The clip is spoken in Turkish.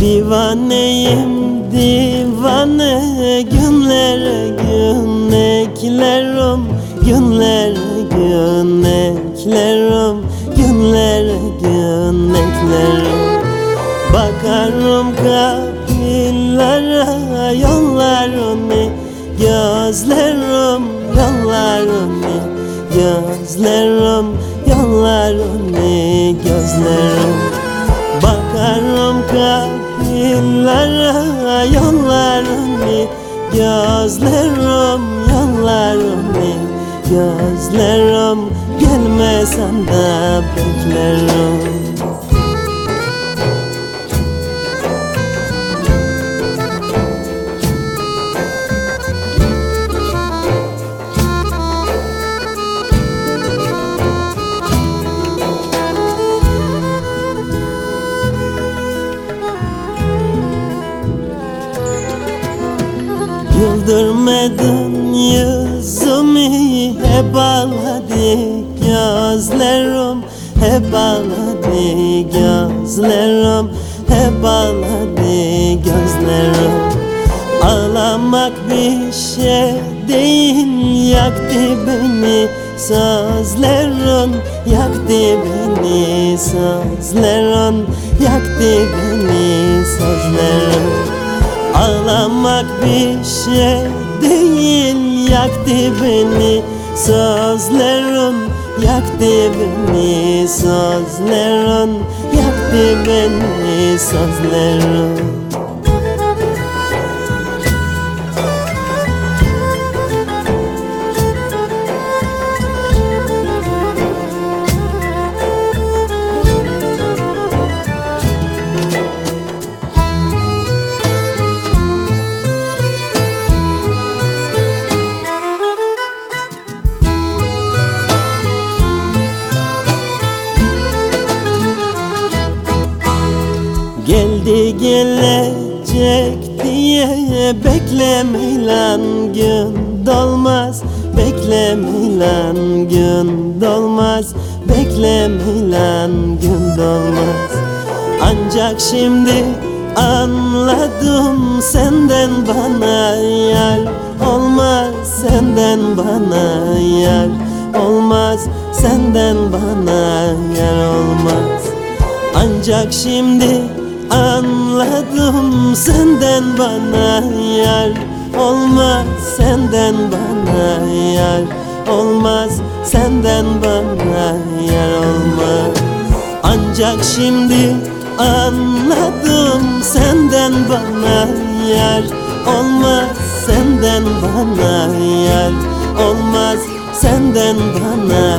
Divaneyim divane günlere gün eklerim Günlere gün eklerim Günlere gün eklerim Bakarım kapillere yollarını Gözlerim yollarını Gözlerim yollarını Gözlerim. Bakarım kapillere yollarını Gözlerim yollarını Gözlerim gelmesen de beklerim Güldürmedin yüzümü hep ağladı gözlerim Hep ağladı gözlerim Hep ağladı gözlerim. Ağlamak bir şey değil yaktı beni Sözlerin yaktı beni Sözlerin yaktı beni Sözlerin Ağlamak bir şey değil. Yaktı beni Sözlerin yaktı beni Sözlerin yaktı beni Sözlerin Geldi gelecek diye bekleme lan gün dolmaz Bekleme lan gün dolmaz Bekleme lan gün dolmaz. Ancak şimdi anladım senden bana yar Olmaz senden bana yar Olmaz senden bana yar olmaz. Ancak şimdi Anladım senden bana yar. Olmaz senden bana yar. Olmaz senden bana yar olmaz. Ancak şimdi anladım senden bana yar. Olmaz senden bana yar. Olmaz senden bana